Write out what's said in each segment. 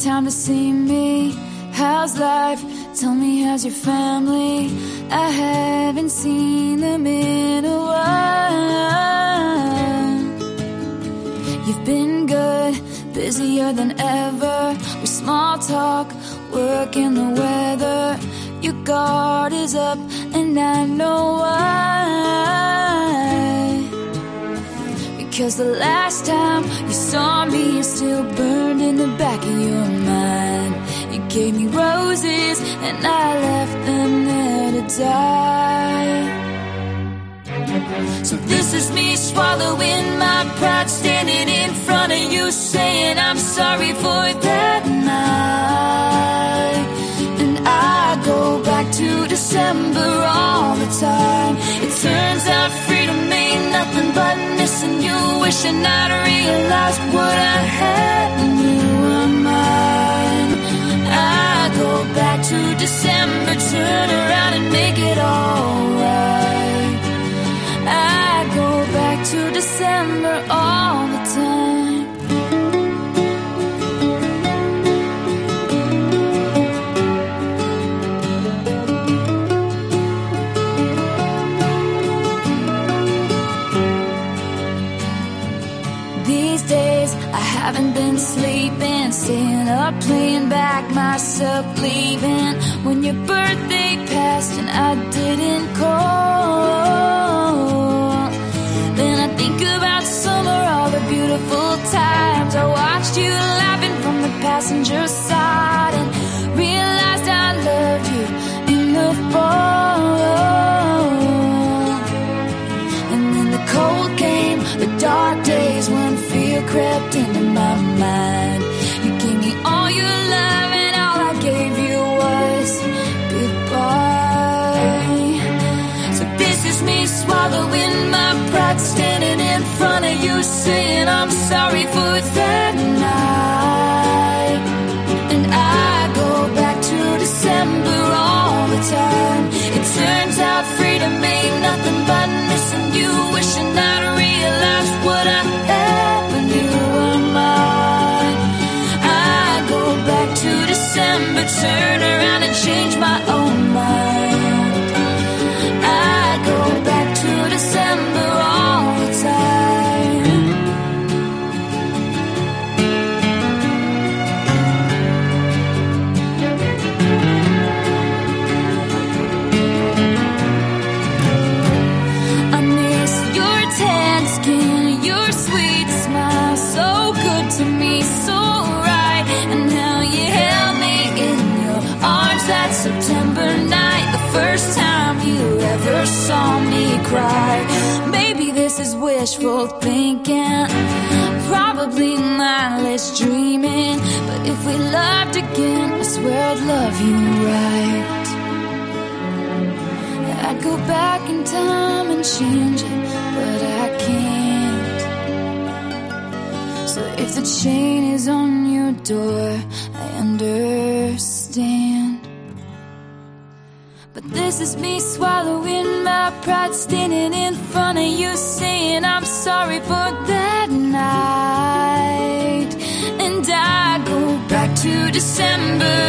you time to see me. How's life? Tell me, how's your family? I haven't seen them in a while. You've been good, busier than ever. With small talk, work in the weather. Your guard is up, and I know why. Because the last time you saw me, you're still burned in the back of your. You gave me roses, and I left them there to die. So this is me swallowing my pride, standing in front of you, saying I'm sorry for that night. And I go back to December all the time. It turns out freedom ain't nothing but missing you, wishing I'd realized days I haven't been sleeping, staying up, playing back myself, leaving when your birthday passed and I didn't call. Then I think about I'm sorry for that night. And I go back to December all the time. It turns out freedom ain't nothing but missing you, wishing I'd realized what I had when you were mine. I go back to December, turn time you ever saw me cry. Maybe this is wishful thinking, probably mindless dreaming. But if we loved again, I swear I'd love you right. I'd go back in time and change it, but I can't. So if the chain is on your door, I understand. But this is me swallowing my pride, standing in front of you, saying I'm sorry for that night. And I go back to December.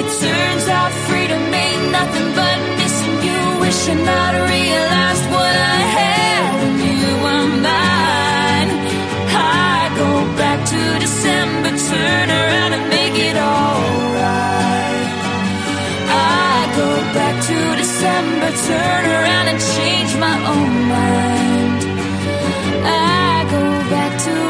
It turns out freedom ain't nothing but missing you, wishing I'd realized what I had when you were mine. I go back to December, turn back to